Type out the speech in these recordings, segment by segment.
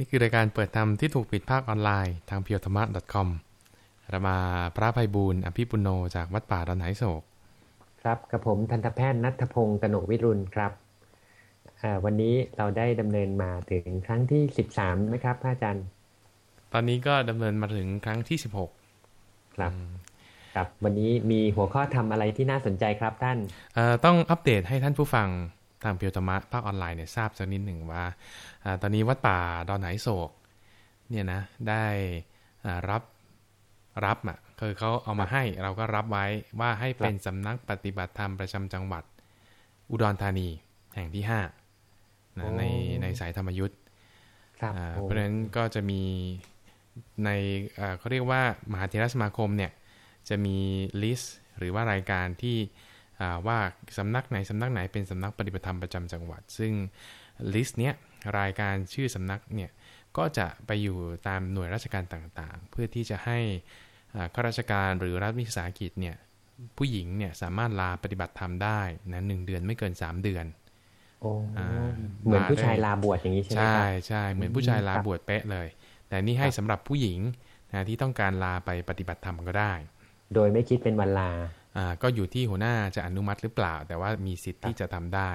นี่คือรายการเปิดธรรมที่ถูกปิดภาคออนไลน์ทางเพียวธรรมะ .com เรามาพระภัยบูลอภิปุโนจากวัดป่าดอนไหโศก ครับกับผมทันตแพทย์นัทพงศ์กนกวิรุณครับ วันนี้เราได้ดำเนินมาถึงครั้งที่สิบสามไหมครับพระอาจารย์ ตอนนี้ก็ดำเนินมาถึงครั้งที่สิบหกครับครับ วันนี้มีหัวข้อทำอะไรที่น่าสนใจครับท่านต้องอัปเดตให้ท่านผู้ฟัง ทางเพียวธรรมะภาคออนไลน์เนี่ยทราบสักนิดหนึ่งว่าอตอนนี้วัดป่าดอนไหโศกเนี่ยนะได้รับรับอะคือเขาเอามาให้เราก็รับไว้ว่าให้เป็นสำนักปฏิบัติธรรมประจำจังหวัด อุดรธานีแห่งที่ห้าในในสายธรรมยุทธ์เพราะฉะนั้นก็จะมีในเขาเรียกว่ามหาเทรสมาคมเนี่ยจะมีlist หรือว่ารายการที่ ว่าสำนักไหนสำนักไหนเป็นสำนักปฏิบัติธรรมประจำจังหวัด ซึ่ง list เนี้ยรายการชื่อสำนักเนี่ยก็จะไปอยู่ตามหน่วยราชการต่างๆ เพื่อที่จะให้ข้าราชการหรือรัฐวิสาหกิจเนี่ยผู้หญิงเนี่ยสามารถลาปฏิบัติธรรมได้นะหนึ่งเดือนไม่เกินสามเดือนโอ้เหมือนผู้ชายลาบวชอย่างนี้ใช่ไหมใช่ใช่เหมือนผู้ชายลาบวชเป๊ะเลย แต่นี่ให้สำหรับผู้หญิงนะที่ต้องการลาไปปฏิบัติธรรมก็ได้ โดยไม่คิดเป็นวันลาอ่า ก็อยู่ที่หัวหน้าจะอนุมัติหรือเปล่า แต่ว่ามีสิทธิ์ที่จะทำได้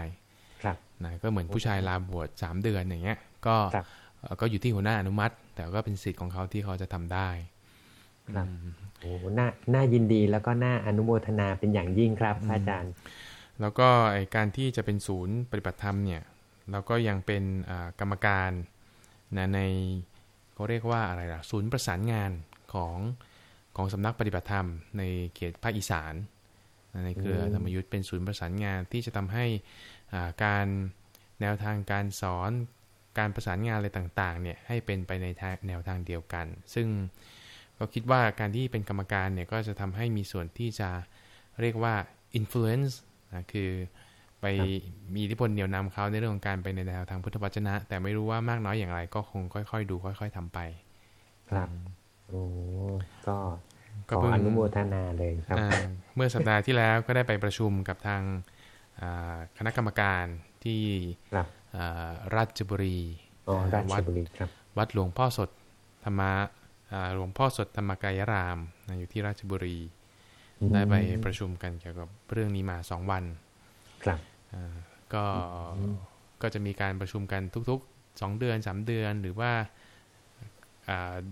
ครับนะก็เหมือนผู้ชายลาบวชสามเดือนอย่างเงี้ย ก็ก็อยู่ที่หัวหน้าอนุมัติ แต่ก็เป็นสิทธิ์ของเขาที่เขาจะทำได้ครับโอ้หน้าหน้ายินดีแล้วก็หน้าอนุโมทนาเป็นอย่างยิ่งครับอาจารย์ แล้วก็ไอการที่จะเป็นศูนย์ปฏิบัติธรรมเนี่ยเราก็ยังเป็นกรรมการนะในเขาเรียกว่าอะไรล่ะศูนย์ประสานงานของ ของสำนักปฏิบัติธรรมในเขตภาคอีสานในเครือธรรมยุทธ์เป็นศูนย์ประสานงานที่จะทำให้การแนวทางการสอนการประสานงานอะไรต่างๆเนี่ยให้เป็นไปในแนวทางเดียวกัน ซึ่งก็คิดว่าการที่เป็นกรรมการเนี่ยก็จะทำให้มีส่วนที่จะเรียกว่า influence นะคือไปมีอิทธิพลเหนี่ยวนำเขาในเรื่องของการไปในแนวทางพุทธวจนะ แต่ไม่รู้ว่ามากน้อยอย่างไรก็คงค่อย ๆ ดูค่อย ๆทำไป ครับ โอ้ก็ขออนุโมทนาเลยครับ เมื่อสัปดาห์ที่แล้วก็ได้ไปประชุมกับทางคณะกรรมการที่ราชบุรีวัดบุรีครับวัดหลวงพ่อสดธรรมะหลวงพ่อสดธรรมกายรามอยู่ที่ราชบุรี ได้ไปประชุมกันเกี่ยวกับเรื่องนี้มาสองวัน ครับก็ก็จะมีการประชุมกันทุกๆสองเดือนสามเดือนหรือว่า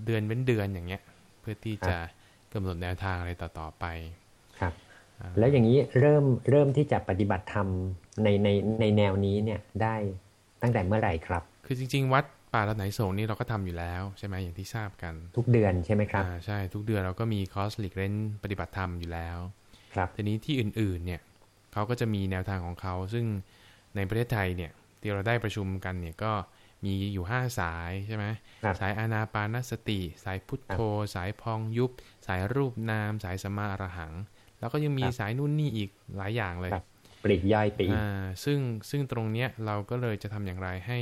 เดือนเว้นเดือนอย่างเงี้ย เพื่อที่จะกำหนดแนวทางอะไรต่อๆไปครับแล้วอย่างนี้เริ่มเริ่มที่จะปฏิบัติธรรมในในในแนวนี้เนี่ยได้ตั้งแต่เมื่อไหร่ครับ คือจริง ๆ วัดป่าละไหนสงนี่เราก็ทำอยู่แล้วใช่ไหมอย่างที่ทราบกัน ทุกเดือนใช่ไหมครับใช่ทุกเดือนเราก็มีคอร์สหลีกเล่นปฏิบัติธรรมอยู่แล้ว ครับทีนี้ที่อื่นๆเนี่ยเขาก็จะมีแนวทางของเขาซึ่งในประเทศไทยเนี่ยที่เราได้ประชุมกันเนี่ยก็ มีอยู่ห้าสายใช่ไหมสายอานาปานสติ สายพุทโธ สายพองยุบ สายรูปนาม สายสมาอรหัง แล้วก็ยังมีสายนู่นนี่อีกหลายอย่างเลยปลีกย่อยไปอีกซึ่งซึ่งตรงเนี้ยเราก็เลยจะทำอย่างไรให้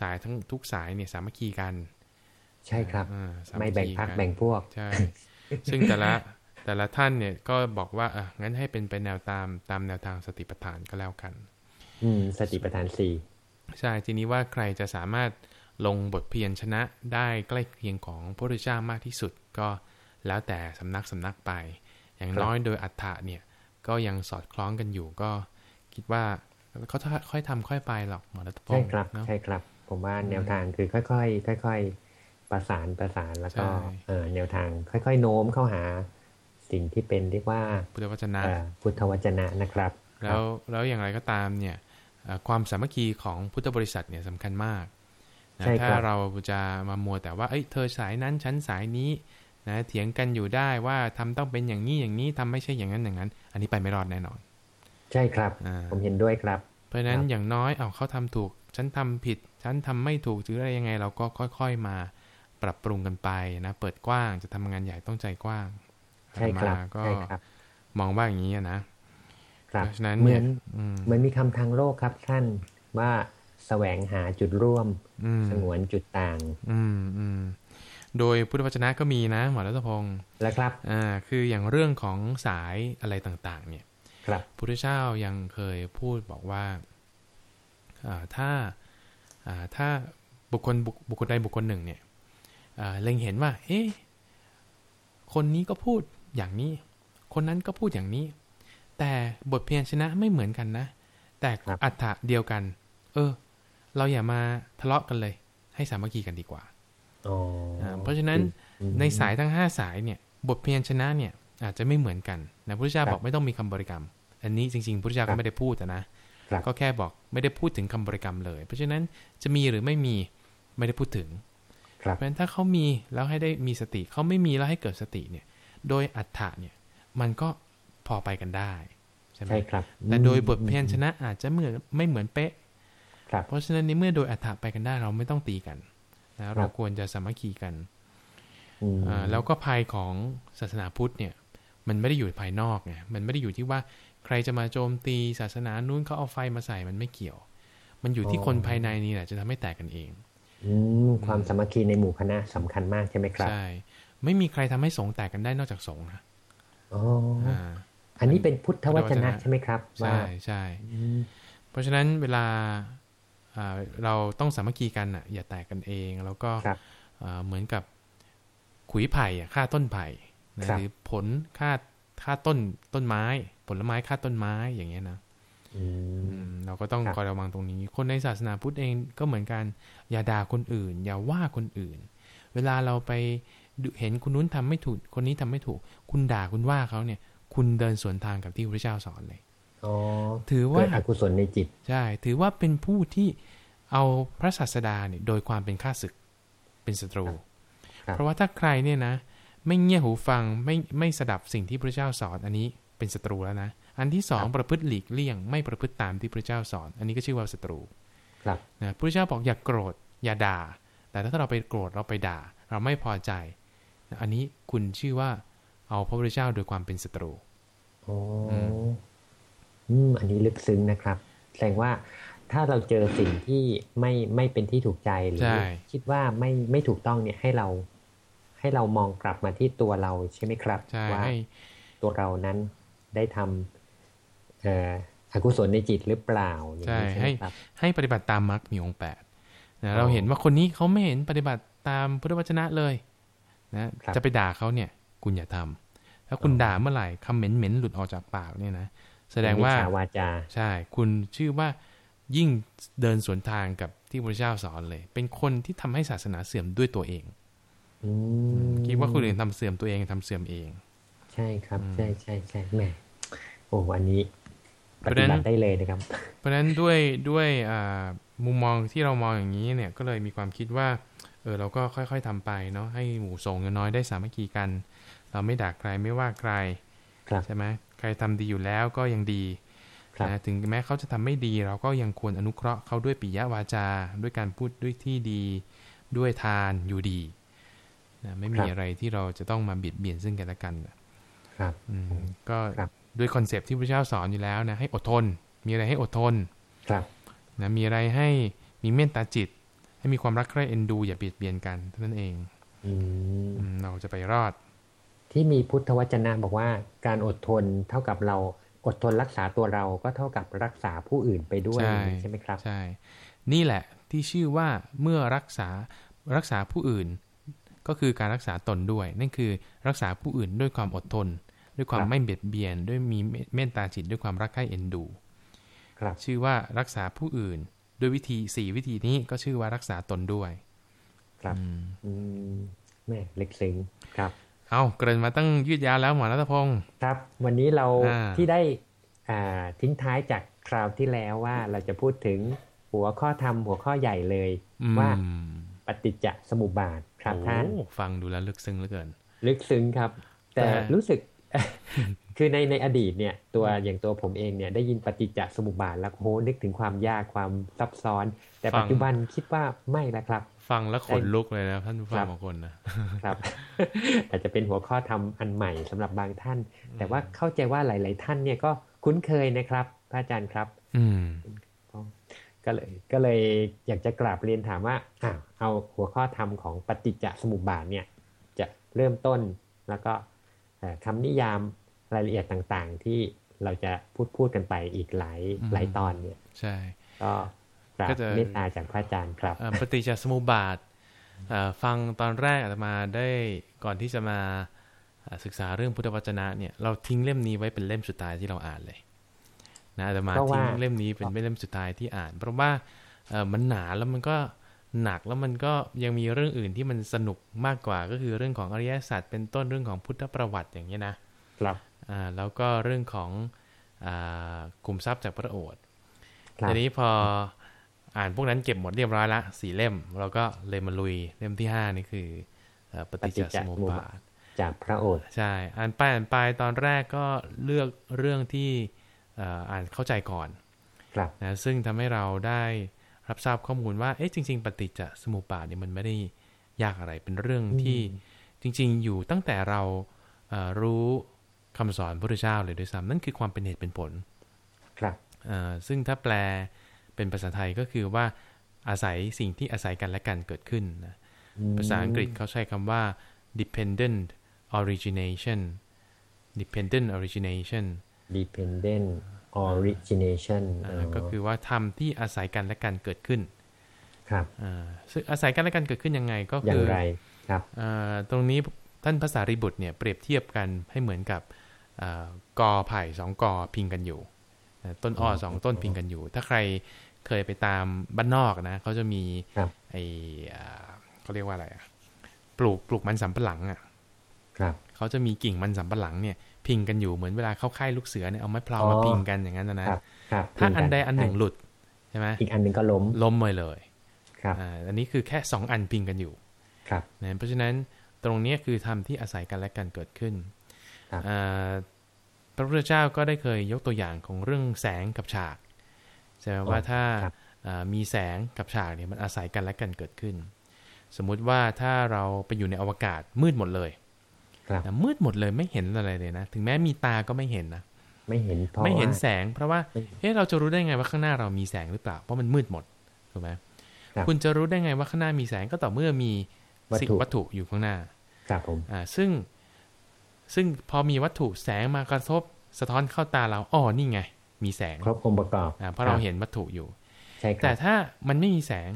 สายทั้งทุกสายเนี่ยสามัคคีกัน ใช่ครับไม่แบ่งพักแบ่งพวกใช่ซึ่งแต่ละแต่ละท่านเนี่ยก็บอกว่าอะงั้นให้เป็นไปแนวตามตามแนวทางสติปัฏฐานก็แล้วกัน อืม สติปัฏฐานสี่ ใช่ทีนี้ว่าใครจะสามารถลงบทเพียรชนะได้ใกล้เคียงของพระพุทธเจ้ามากที่สุด ก็แล้วแต่สำนักสำนักไป อย่างน้อยโดยอัฏฐะเนี่ยก็ยังสอดคล้องกันอยู่ก็คิดว่าเขาค่อยทำค่อยไปหรอกหมอรัตพงศ์ใช่ครับใช่ครับ ผมว่าแนวทางคือค่อยๆค่อย ๆ ประสานประสานแล้วก็แนวทางค่อย ๆ โน้มเข้าหาสิ่งที่เป็นเรียกว่าพุทธวจนะพุทธวจนะนะครับ แล้วแล้วอย่างไรก็ตามเนี่ย ความสามัคคีของพุทธบริษัทเนี่ยสำคัญมากนะถ้าเราจะมามัวแต่ว่าเอ้ยเธอสายนั้นฉันสายนี้นะเถียงกันอยู่ได้ว่าทำต้องเป็นอย่างนี้อย่างนี้ทำไม่ใช่อย่างนั้นอย่างนั้น อันนี้ไปไม่รอดแน่นอน ใช่ครับผมเห็นด้วยครับ เพราะฉะนั้นอย่างน้อยเอาเขาทำถูก ฉันทำผิด ฉันทำไม่ถูกหรืออะไรยังไง เราก็ค่อย ๆมาปรับปรุงกันไปนะเปิดกว้างจะทำงานใหญ่ต้องใจกว้างใช่ครับก็มองว่าอย่างนี้นะ เพราะฉะนั้นเหมือนเหมือนมีคำทางโลกครับท่านว่าแสวงหาจุดร่วมสงวนจุดต่าง อืมอืมโดยพุทธวจนะก็มีนะหมอรัตพงศ์แล้วครับอ่าคืออย่างเรื่องของสายอะไรต่าง ๆ เนี่ย ครับพุทธเจ้ายังเคยพูดบอกว่าอ่าถ้าอ่าถ้าบุคคลบุคคลใดบุคคลหนึ่ง เนี่ยเล็งเห็นว่า เอ๊ะคนนี้ก็พูดอย่างนี้ คนนั้นก็พูดอย่างนี้ แต่บทเพียรชนะไม่เหมือนกันนะ แต่อัฏฐะเดียวกัน เออ เราอย่ามาทะเลาะกันเลย ให้สามัคคีกันดีกว่าเพราะฉะนั้นในสายทั้งห้าสายเนี่ย บทเพียรชนะเนี่ย อาจจะไม่เหมือนกันนะพระพุทธเจ้าบอกไม่ต้องมีคำบริกรรม อันนี้จริงๆพระพุทธเจ้าก็ไม่ได้พูดนะก็แค่บอกไม่ได้พูดถึงคำบริกรรมเลย เพราะฉะนั้นจะมีหรือไม่มีไม่ได้พูดถึงเพราะฉะนั้นถ้าเขามีแล้วให้ได้มีสติเขาไม่มีแล้วให้เกิดสติเนี่ย โดยอัฏฐะเนี่ย มันก็ พอไปกันได้ใช่ไหมใช่ครับ แต่โดยบทเพียรชนะอาจจะเหมือนไม่เหมือนเป๊ะเพราะฉะนั้นในเมื่อโดยอัฏฐะไปกันได้เราไม่ต้องตีกันนะเราควรจะสามัคคีกันอ่าแล้วก็ภัยของศาสนาพุทธเนี่ย มันไม่ได้อยู่ภายนอกไงมันไม่ได้อยู่ที่ว่าใครจะมาโจมตีศาสนานู้นเขาเอาไฟมาใส่มันไม่เกี่ยว มันอยู่ที่คนภายในนี่แหละจะทำให้แตกกันเองอืความสามัคคีในหมู่คณะสำคัญมากใช่ไหมครับใช่ไม่มีใครทำให้สงแตกกันได้นอกจากสงนะ อ๋ออันนี้เป็นพุทธวจนะใช่ไหมครับใช่ใช่เพราะฉะนั้นเวลาเราต้องสามัคคีกันอะ อย่าแตกกันเอง แล้วก็เหมือนกับขุยไผ่ฆ่าต้นไผ่หรือผลฆ่าฆ่าต้นต้นไม้ ผลไม้ฆ่าต้นไม้อย่างเงี้ยนะเราก็ต้องคอยระวังตรงนี้ คนในศาสนาพุทธเองก็เหมือนกัน อย่าด่าคนอื่น อย่าว่าคนอื่น เวลาเราไปเห็นคนนู้นทำไม่ถูก คนนี้ทำไม่ถูก คุณด่าคุณว่าเขาเนี่ย คุณเดินสวนทางกับที่พระเจ้าสอนเลยถือว่าอกุศลในจิต ใช่ ถือว่าเป็นผู้ที่เอาพระศาสดาเนี่ยโดยความเป็นข้าศึกเป็นศัตรู เพราะว่าถ้าใครเนี่ยนะ ไม่เงี่ยหูฟังไม่ไม่สดับสิ่งที่พระเจ้าสอนอันนี้เป็นศัตรูแล้วนะ อันที่สองประพฤติหลีกเลี่ยง ไม่ประพฤติตามที่พระเจ้าสอน อันนี้ก็ชื่อว่าศัตรูครับนะพระเจ้าบอกอย่ากโกรธอย่าด่า แต่ถ้าเราไปโกรธเราไปด่า เราไม่พอใจ อันนี้คุณชื่อว่าเอาพระพุทธเจ้าโดยความเป็นศัตรู โอ้อืมอันนี้ลึกซึ้งนะครับ แสดงว่าถ้าเราเจอสิ่งที่ไม่ไม่เป็นที่ถูกใจหรือ คิดว่าไม่ไม่ถูกต้องเนี่ยให้เรา ให้เรามองกลับมาที่ตัวเราใช่ไหมครับว่าตัวเรานั้นได้ทำเอ่ออกุศลในจิตหรือเปล่าใช่ให้ให้ปฏิบัติตามมรรคมีองค์แปดนะเราเห็นว่าคนนี้เขาไม่เห็นปฏิบัติตามพุทธวจนะเลย นะ จะไปด่าเขาเนี่ย คุณอย่าทำ ถ้าคุณด่าเมื่อไหร่คำเหม็นเหม็นหลุดออกจากปากเนี่ยนะแสดงว่าวาจาใช่ คุณชื่อว่ายิ่งเดินสวนทางกับที่พระเจ้าสอนเลย เป็นคนที่ทำให้ศาสนาเสื่อมด้วยตัวเองคิดว่าคนอื่นทำเสื่อมตัวเองทำเสื่อมเอง ใช่ครับ ใช่ใช่ใช่แม่โอ้อันนี้ปฏิบัติได้เลยนะครับ เพราะฉะนั้นด้วยด้วยมุมมองที่เรามองอย่างนี้เนี่ยก็เลยมีความคิดว่า เออเราก็ค่อย ๆทำไปเนาะให้หมู่สงฆ์น้อยได้สามัคคีกัน เราไม่ด่าใครไม่ว่าใครใช่ไหมใครทำดีอยู่แล้วก็ยังดีนะถึงแม้เขาจะทำไม่ดี เราก็ยังควรอนุเคราะห์เขาด้วยปิยวาจา ด้วยการพูดด้วยที่ดี ด้วยทานอยู่ดีนะไม่มีอะไรที่เราจะต้องมาเบียดเบียนซึ่งกันและกันครับอืมก็ด้วยคอนเซปที่พระเจ้าสอนอยู่แล้วนะให้อดทน มีอะไรให้อดทนครับนะมีอะไรให้มีเมตตาจิต ให้มีความรักใคร่เอ็นดู อย่าเบียดเบียนกันเท่านั้นเองอืมเราจะไปรอด ที่มีพุทธวจนะบอกว่าการอดทนเท่ากับเราอดทนรักษาตัวเราก็เท่ากับรักษาผู้อื่นไปด้วยใช่ไหมครับใช่นี่แหละที่ชื่อว่าเมื่อรักษารักษาผู้อื่น ก็คือการรักษาตนด้วย นั่นคือรักษาผู้อื่นด้วยความอดทน ด้วยความไม่เบียดเบียน ด้วยมีเมตตาจิตด้วยความรักใคร่เอ็นดูครับชื่อว่ารักษาผู้อื่น ด้วยวิธีสี่วิธีนี้ก็ชื่อว่ารักษาตนด้วย ครับอืมแม่เล็กซิงครับ เอาเกินมาตั้งยืดยาวแล้วหมอรัตพงศ์ครับ วันนี้เราที่ได้อ่าทิ้งท้ายจากคราวที่แล้วว่าเราจะพูดถึงหัวข้อธรรมหัวข้อใหญ่เลยว่าปฏิจจสมุปบาทครับท่านฟังดูแล้วลึกซึ้งเหลือเกิน ลึกซึ้งครับ แต่รู้สึกคือในในอดีตเนี่ยตัวอย่างตัวผมเองเนี่ยได้ยินปฏิจจสมุปบาทแล้วโหนึกถึงความยากความซับซ้อน แต่ปัจจุบันคิดว่าไม่แล้วครับ ฟังแล้วขนลุกเลยนะท่านผู้ฟังบางคนนะครับ อาจจะเป็นหัวข้อทำอันใหม่สำหรับบางท่าน แต่ว่าเข้าใจว่าหลาย ๆ ท่านเนี่ยก็คุ้นเคยนะครับพระอาจารย์ครับ อืก็เลยก็เลยอยากจะกราบเรียนถามว่าอ่าเอาหัวข้อธรรมของปฏิจจสมุปบาทเนี่ย จะเริ่มต้นแล้วก็คำนิยามรายละเอียดต่างๆ ที่เราจะพูดพูดกันไปอีกหลายหลายตอนเนี่ย ใช่ก็ ก็จะเมตตาจากพระอาจารย์ครับปฏิจจสมุปบาทฟังตอนแรกอาตมาได้ก่อนที่จะมาศึกษาเรื่องพุทธวจนะเนี่ยเราทิ้งเล่มนี้ไว้เป็นเล่มสุดท้ายที่เราอ่านเลยนะอาตมาทิ้งเล่มนี้เป็นเล่มสุดท้ายที่อ่าน เพราะว่ามันหนาแล้วมันก็หนักแล้วมันก็ยังมีเรื่องอื่นที่มันสนุกมากกว่าก็คือเรื่องของอริยสัจเป็นต้นเรื่องของพุทธประวัติอย่างนี้นะครับอ่าแล้วก็เรื่องของอ่ากลุ่มทรัพย์จากพระโอษฐ์ทีนี้พอ อ่านพวกนั้นเก็บหมดเรียบร้อยละสี่เล่ม เราก็เลยมาลุยเล่มที่ห้านี่คือปฏิจจสมุปบาทจากพระโอษฐ์ใช่ อ่านไปอ่านไปตอนแรกก็เลือกเรื่องที่อ่านเข้าใจก่อนนะซึ่งทำให้เราได้รับทราบข้อมูลว่าเอ๊ะจริง ๆ ปฏิจจสมุปบาทเนี่ยมันไม่ได้ยากอะไรเป็นเรื่องที่จริง ๆ อยู่ตั้งแต่เรารู้คำสอนพระพุทธเจ้าเลยด้วยซ้ำนั่นคือความเป็นเหตุเป็นผล ครับซึ่งถ้าแปล เป็นภาษาไทยก็คือว่าอาศัยสิ่งที่อาศัยกันและกันเกิดขึ้นนะภาษาอังกฤษเขาใช้คำว่า dependent origination dependent origination dependent origination ก็คือว่าทำที่อาศัยกันและกันเกิดขึ้น ครับซึ่งอาศัยกันและกันเกิดขึ้นยังไงก็คืออย่างไรครับตรงนี้ท่านภาษาริบุตรเนี่ยเปรียบเทียบกันให้เหมือนกับกอไผ่สองกอพิงกันอยู่ ต้นอ้อสองต้นพิงกันอยู่ ถ้าใคร เคยไปตามบ้านนอกนะเขาจะมีไอเขาเรียกว่าอะไรอะปลูกปลูกมันสำปะหลังอะเขาจะมีกิ่งมันสำปะหลังเนี่ยพิงกันอยู่เหมือนเวลาเข้าค่ายลูกเสือเนี่ยเอาไม้พลาวมาพิงกันอย่างนั้นนะถ้าอันใดอันหนึ่งหลุดใช่ไหมอีกอันหนึ่งก็ล้มล้มไปเลยครับอันนี้คือแค่สองอันพิงกันอยู่ ครับเพราะฉะนั้นตรงนี้คือธรรมที่อาศัยกันและกันเกิดขึ้นพระพุทธเจ้าก็ได้เคยยกตัวอย่างของเรื่องแสงกับฉากใช่ไหมว่าถ้ามีแสงกับฉากเนี่ยมันอาศัยกันและกันเกิดขึ้น สมมุติว่าถ้าเราไปอยู่ในอวกาศมืดหมดเลยมืดหมดเลยไม่เห็นอะไรเลยนะ ถึงแม้มีตาก็ไม่เห็นนะไม่เห็นไม่เห็นแสง เพราะว่าเฮ้เราจะรู้ได้ไงว่าข้างหน้าเรามีแสงหรือเปล่า เพราะมันมืดหมดถูกไหมคุณจะรู้ได้ไงว่าข้างหน้ามีแสงก็ต่อเมื่อมีสิ่งวัตถุอยู่ข้างหน้าครับผมอ่าซึ่งซึ่งพอมีวัตถุแสงมากระทบ สะท้อนเข้าตาเราอ๋อนี่ไง มีแสงครบองค์ประกอบอ่าเพราะเราเห็นวัตถุอยู่ใช่แต่ถ้ามันไม่มีแสง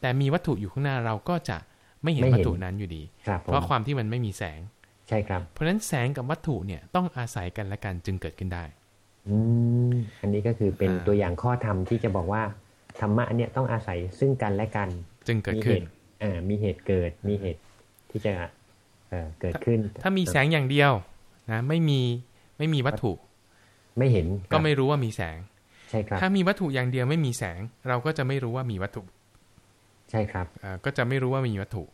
แต่มีวัตถุอยู่ข้างหน้าเราก็จะไม่เห็นวัตถุนั้นอยู่ดี เพราะความที่มันไม่มีแสงใช่ครับ เพราะฉะนั้นแสงกับวัตถุเนี่ยต้องอาศัยกันและกันจึงเกิดขึ้นได้อืมอันนี้ก็คือเป็นตัวอย่างข้อธรรมที่จะบอกว่าธรรมะเนี่ยต้องอาศัยซึ่งกันและกัน จึงเกิดขึ้นอ่ามีเหตุเกิดมีเหตุที่จะเอ่อเกิดขึ้น ถ้ามีแสงอย่างเดียวนะไม่มีไม่มีวัตถุ ไม่เห็นก็ไม่รู้ว่ามีแสง ใช่ครับ ถ้ามีวัตถุอย่างเดียวไม่มีแสง เราก็จะไม่รู้ว่ามีวัตถุ ใช่ครับอ่าก็จะไม่รู้ว่ามีวัตถุ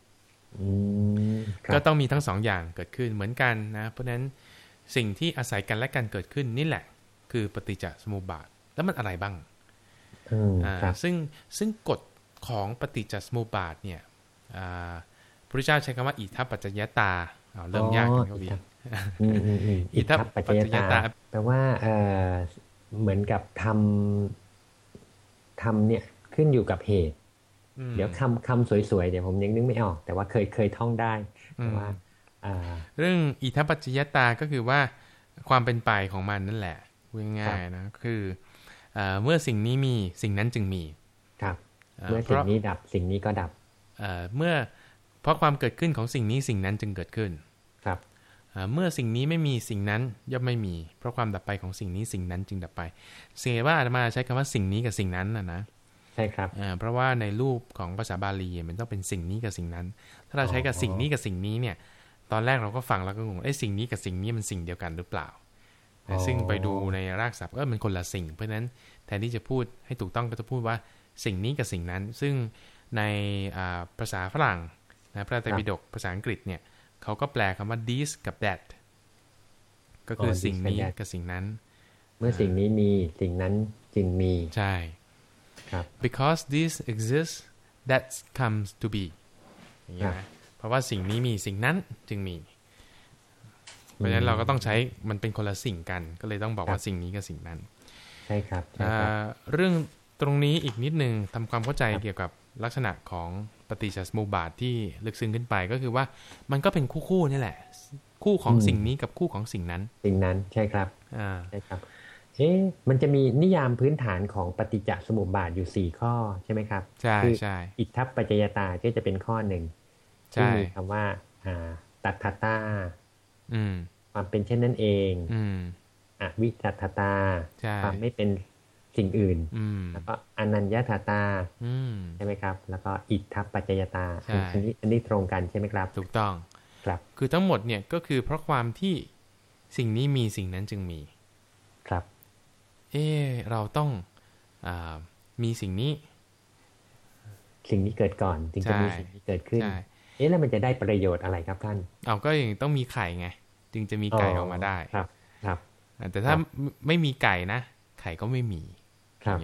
ก็ต้องมีทั้งสองอย่างเกิดขึ้นเหมือนกันนะ เพราะฉะนั้นสิ่งที่อาศัยกันและกันเกิดขึ้นนี่แหละ คือปฏิจจสมุปบาท แล้วมันอะไรบ้างอ่าซึ่งซึ่งกฎของปฏิจจสมุปบาทเนี่ยพระพุทธเจ้าใช้คำว่าอิทัปปัจจยตา เริ่มยากขึ้นเขาดีอิทัปปัจจยตาแปลว่าเออเหมือนกับทำทำเนี่ยขึ้นอยู่กับเหตุ เดี๋ยวคำคำสวยๆเดี๋ยวผมยังนึกไม่ออก แต่ว่าเคยเคยท่องได้แต่ว่าเรื่องอิทัปปัจจยตาก็คือว่าความเป็นไปของมันนั่นแหละง่ายๆนะคือเมื่อสิ่งนี้มีสิ่งนั้นจึงมี ครับ เมื่อสิ่งนี้ดับสิ่งนี้ก็ดับเมื่อ เพราะความเกิดขึ้นของสิ่งนี้สิ่งนั้นจึงเกิดขึ้น ครับเมื่อสิ่งนี้ไม่มีสิ่งนั้นย่อมไม่มี เพราะความดับไปของสิ่งนี้สิ่งนั้นจึงดับไปเสียว่าอาตมาใช้คำว่าสิ่งนี้กับสิ่งนั้นนะนะใช่ครับเพราะว่าในรูปของภาษาบาลีมันต้องเป็นสิ่งนี้กับสิ่งนั้น ถ้าเราใช้กับสิ่งนี้กับสิ่งนี้เนี่ย ตอนแรกเราก็ฟังแล้วก็งงไอ้สิ่งนี้กับสิ่งนี้มันสิ่งเดียวกันหรือเปล่าซึ่งไปดูในรากศัพท์เออมันคนละสิ่ง เพราะฉะนั้นแทนที่จะพูดให้ถูกต้องก็จะพูดว่าสิ่งนี้กับสิ่งนั้น ซึ่งในภาษาฝรั่ง นะพระไตรปิฎกภาษาอังกฤษเนี่ยเขาก็แปลคำว่า this กับ that ก็คือสิ่งนี้กับสิ่งนั้น เมื่อสิ่งนี้มีสิ่งนั้นจึงมีใช่ because this exists that comes to be อย่างนี้นะเพราะว่าสิ่งนี้มีสิ่งนั้นจึงมี เพราะฉะนั้นเราก็ต้องใช้มันเป็นคนละสิ่งกัน ก็เลยต้องบอกว่าสิ่งนี้กับสิ่งนั้น ใช่ครับ เรื่องตรงนี้อีกนิดนึงทำความเข้าใจเกี่ยวกับลักษณะของป ฏิจจสมุปบาทที่ลึกซึ้งขึ้นไปก็คือว่ามันก็เป็นคู่ๆนี่แหละ คู่ของสิ่งนี้กับคู่ของสิ่งนั้น สิ่งนั้นใช่ครับอ่าใช่ครับเอ๊ะมันจะมีนิยามพื้นฐานของปฏิจจสมุปบาทอยู่สี่ข้อใช่ไหมครับใช่ใช่อิทธัปปัจจยตาก็จะเป็นข้อหนึ่งที่มีคำว่า อ่า ตัทตาความเป็นเช่นนั้นเองอือวิจัตตา ความไม่เป็น สิ่งอื่นแล้วก็อนัญญาตาใช่ไหมครับ แล้วก็อิทธัปปัจจยตาอันนี้อันนี้ตรงกันใช่ไหมครับ ถูกต้องครับ คือทั้งหมดเนี่ยก็คือเพราะความที่สิ่งนี้มีสิ่งนั้นจึงมี ครับ เออเราต้องอมีสิ่งนี้ สิ่งนี้เกิดก่อนจึงจะมีสิ่งนี้เกิดขึ้นเอ๊ะแล้วมันจะได้ประโยชน์อะไรครับท่านเอาก็อย่างต้องมีไข่ไงจึงจะมีไก่ออกมาได้ครับ ครับแต่ถ้าไม่มีไก่นะไข่ก็ไม่มี ครับ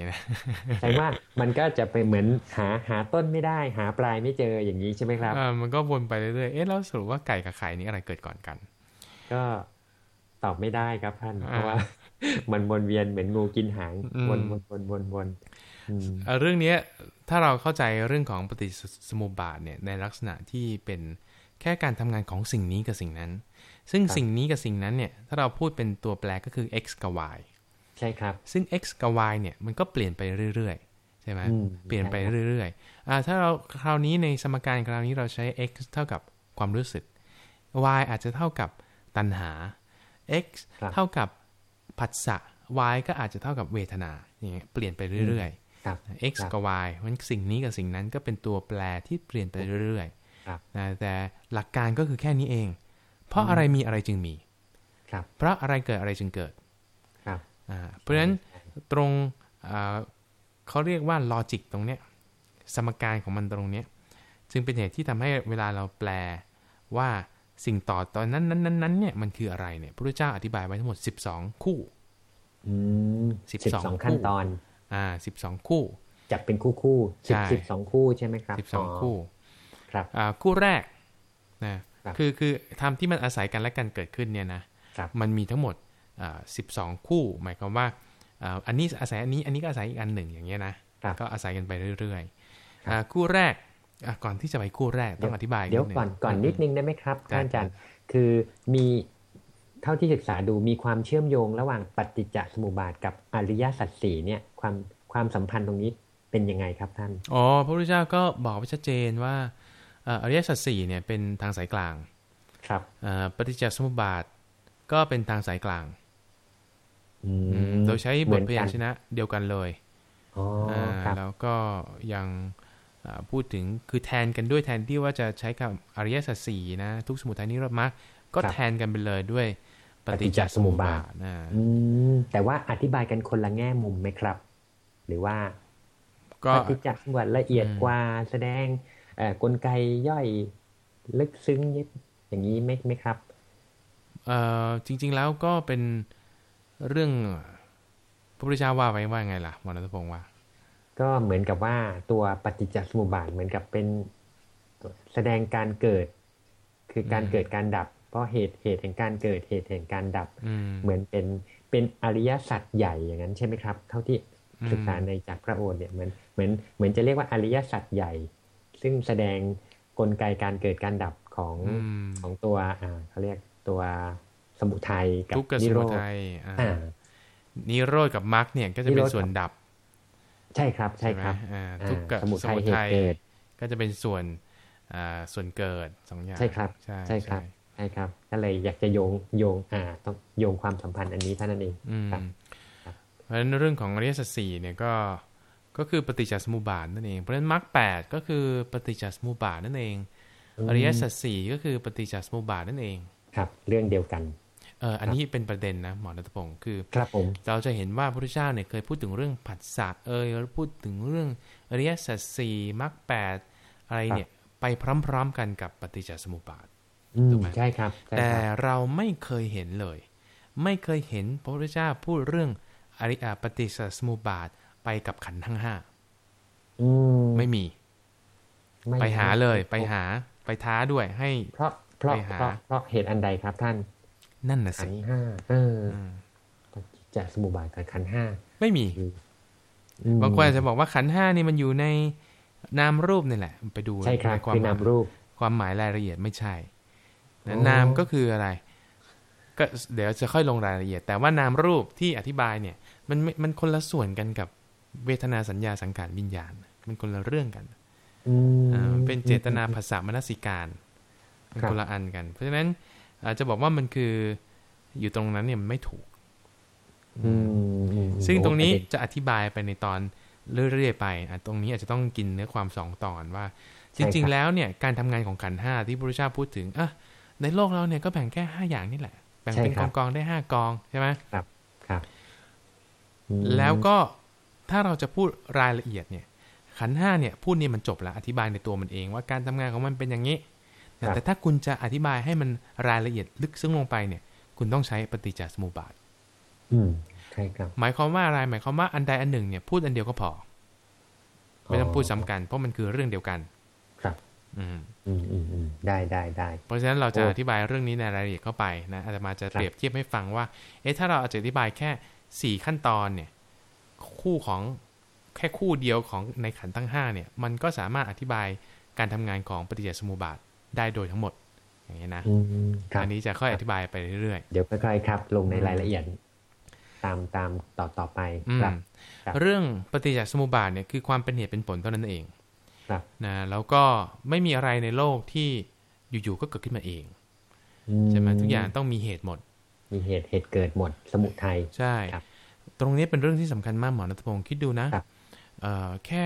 แปลว่ามันก็จะไปเหมือนหาหาต้นไม่ได้ หาปลายไม่เจออย่างนี้ใช่ไหมครับอ่ามันก็วนไปเรื่อยๆเอ๊ะแล้วสรุปว่าไก่กับไข่นี้อะไรเกิดก่อนกัน ก็ตอบไม่ได้ครับท่านเพราะว่า มันวนเวียนเหมือนงูกินหางวนวนวนวนวนเรื่องนี้ถ้าเราเข้าใจเรื่องของปฏิสมุปบาทเนี่ยในลักษณะที่เป็นแค่การทำงานของสิ่งนี้กับสิ่งนั้น ซึ่งสิ่งนี้กับสิ่งนั้นเนี่ยถ้าเราพูดเป็นตัวแปรก็คือ x กับ y ใช่ครับ ซึ่ง x กับ y เนี่ยมันก็เปลี่ยนไปเรื่อยๆ ใช่ไหมเปลี่ยนไปเรื่อยๆอ่าถ้าเราคราวนี้ในสมการคราวนี้เราใช้ x เท่ากับความรู้สึก y อาจจะเท่ากับตัณหา x เท่ากับผัสสะ y ก็อาจจะเท่ากับเวทนาอย่างเงี้ยเปลี่ยนไปเรื่อยๆ x กับ y มันสิ่งนี้กับสิ่งนั้นก็เป็นตัวแปรที่เปลี่ยนไปเรื่อยๆนะแต่หลักการก็คือแค่นี้เอง เพราะอะไรมีอะไรจึงมีเพราะอะไรเกิดอะไรจึงเกิด เพราะฉะนั้นตรงเขาเรียกว่าลอจิกตรงเนี้ยสมการของมันตรงเนี้ยจึงเป็นเหตุที่ทำให้เวลาเราแปลว่าสิ่งต่อตอนนั้นนั้นนั้นเนี่ยมันคืออะไรเนี่ยพระพุทธเจ้าอธิบายไว้ทั้งหมดสิบสองคู่สิบสองขั้นตอน อ่าสิบสองคู่จับเป็นคู่คู่สิบสิบสองคู่ใช่ไหมครับสิบสองคู่ ครับอ่าคู่แรกนะคือคือทำที่มันอาศัยกันและกันเกิดขึ้นเนี่ยนะมันมีทั้งหมด สิบสองคู่ หมายความว่าอันนี้อาศัยอันนี้อันนี้ก็อาศัยอีกอันหนึ่งอย่างเงี้ยนะก็อาศัยกันไปเรื่อยๆคู่แรกก่อนที่จะไปคู่แรกต้องอธิบายเดี๋ยวก่อนก่อนนิดนึงได้ไหมครับท่านอาจารย์คือมีเท่าที่ศึกษาดูมีความเชื่อมโยงระหว่างปฏิจจสมุปบาทกับอริยสัจสี่เนี่ยความความสัมพันธ์ตรงนี้เป็นยังไงครับท่านอ๋อพระพุทธเจ้าก็บอกไว้ชัดเจนว่าอริยสัจสี่เนี่ยเป็นทางสายกลาง ครับปฏิจจสมุปบาทก็เป็นทางสายกลาง โดยใช้บทพยัญชนะเดียวกันเลยแล้วก็ยังพูดถึงคือแทนกันด้วยแทนที่ว่าจะใช้คำอริยสัจสี่นะ ทุกสมุทัยนิโรธมรรคก็แทนกันไปเลยด้วยปฏิจจสมุปบาทนะแต่ว่าอธิบายกันคนละแง่มุมไหมครับ หรือว่าปฏิจจสมุปบาทละเอียดกว่าแสดงกลไกย่อยลึกซึ้งอย่างนี้ไหมไหมครับจริง ๆแล้วก็เป็น เรื่องพระพุทธเจ้าว่าไว้ว่าไงล่ะมรณพงศ์ว่า ก็เหมือนกับว่าตัวปฏิจจสมุปบาทเหมือนกับเป็นแสดงการเกิด คือการเกิดการดับ เพราะเหตุเหตุแห่งการเกิดเหตุแห่งการดับ เหมือนเป็นเป็นอริยสัจใหญ่อย่างนั้นใช่ไหมครับ เท่าที่ศึกษาในจากพระโอษฐ์เนี่ยเหมือนเหมือนเหมือนจะเรียกว่าอริยสัจใหญ่ ซึ่งแสดงกลไกการเกิดการดับของของตัวอ่าเขาเรียกตัว สมุทัยกับนิโรธนิโรธกับมรรคเนี่ยก็จะเป็นส่วนดับ ใช่ครับใช่ครับทุกกับสมุทัยก็จะเป็นส่วนส่วนเกิดสองอย่างใช่ครับใช่ครับใช่ครับก็เลยอยากจะโยงโยงอ่าต้องโยงความสัมพันธ์อันนี้เท่านั้นเองครับเพราะฉะนั้นเรื่องของอริยสัจสี่เนี่ยก็ก็คือปฏิจจสมุปบาทนั่นเอง เพราะฉะนั้นมรรคแปดก็คือปฏิจจสมุปบาทนั่นเอง อริยสัจสี่ก็คือปฏิจจสมุปบาทนั่นเอง ครับ เรื่องเดียวกัน เอออันนี้เป็นประเด็นนะหมอรัตพงศ์คือครับผมเราจะเห็นว่าพระพุทธเจ้าเนี่ยเคยพูดถึงเรื่องผัสสะเออพูดถึงเรื่องอริยสัจสี่มรรคแปดอะไรเนี่ยไปพร้อมๆกันกับปฏิจจสมุปบาทถูกไหมใช่ครับ แต่เราไม่เคยเห็นเลย ไม่เคยเห็นพระพุทธเจ้าพูดเรื่องอริยปฏิจจสมุปบาทไปกับขันธ์ทั้งห้าไม่มี ไปหาเลย ไปหาไปท้าด้วยให้เพราะเพราะเพราะเพราะเหตุอันใดครับท่าน นั่นน่ะสิขันห้าเออจะสมุบาทกับขันห้าไม่มีบางคนอาจจะบอกว่าขันห้านี่มันอยู่ในนามรูปนี่แหละ ไปดูใช่ครับความนามรูป ความหมายรายละเอียดไม่ใช่นามก็คืออะไร ก็เดี๋ยวจะค่อยลงรายละเอียด แต่ว่านามรูปที่อธิบายเนี่ย มันมันคนละส่วนกันกับเวทนาสัญญาสังขารวิญญาณ มันคนละเรื่องกันอ่าเป็นเจตนาภาษามนสิการเป็นคนละอันกัน เพราะฉะนั้น อาจจะบอกว่ามันคืออยู่ตรงนั้นเนี่ยมันไม่ถูกซึ่งตรงนี้จะอธิบายไปในตอนเรื่อยๆไปตรงนี้อาจจะต้องกินเนื้อความสองตอนว่า จริง ๆ แล้วเนี่ยการทำงานของขันห้าที่พระพุทธเจ้าพูดถึงอะในโลกเราเนี่ยก็แบ่งแค่ห้าอย่างนี่แหละ แบ่งเป็นกองกองได้ห้ากองใช่ไหมครับครับ แล้วก็ถ้าเราจะพูดรายละเอียดเนี่ย ขันห้าเนี่ยพูดนี่มันจบแล้วอธิบายในตัวมันเองว่าการทำงานของมันเป็นอย่างนี้ แต่ถ้าคุณจะอธิบายให้มันรายละเอียดลึกซึ้งลงไปเนี่ย คุณต้องใช้ปฏิจจสมุปบาท อืมใช่ครับ หมายความว่าอะไรหมายความว่าอันใดอันหนึ่งเนี่ยพูดอันเดียวก็พอ ไม่ต้องพูดซ้ากัน เพราะมันคือเรื่องเดียวกัน ครับ อืมอืมอืมอืมได้ได้ได้เพราะฉะนั้นเราจะอธิบายเรื่องนี้ในรายละเอียดเข้าไปนะอาจจะมาจะเปรียบเทียบให้ฟังว่า เอ๊ะถ้าเราอาจจะอธิบายแค่สี่ขั้นตอนเนี่ย คู่ของแค่คู่เดียวของในขันทั้งห้าเนี่ย มันก็สามารถอธิบายการทำงานของปฏิจจสมุปบาท ได้โดยทั้งหมด อย่างนี้นะอันนี้จะค่อยอธิบายไปเรื่อยๆ เดี๋ยวค่อยๆครับ ลงในรายละเอียด ตามตามต่อต่อไปครับ เรื่องปฏิจจสมุปบาทเนี่ยคือความเป็นเหตุเป็นผลเท่านั้นเองนะแล้วก็ไม่มีอะไรในโลกที่อยู่ๆก็เกิดขึ้นมาเองใช่ไหมทุกอย่างต้องมีเหตุหมด มีเหตุเหตุเกิดหมด สมุทัยใช่ตรงนี้เป็นเรื่องที่สำคัญมากหมอนัทพงศ์คิดดูนะแค่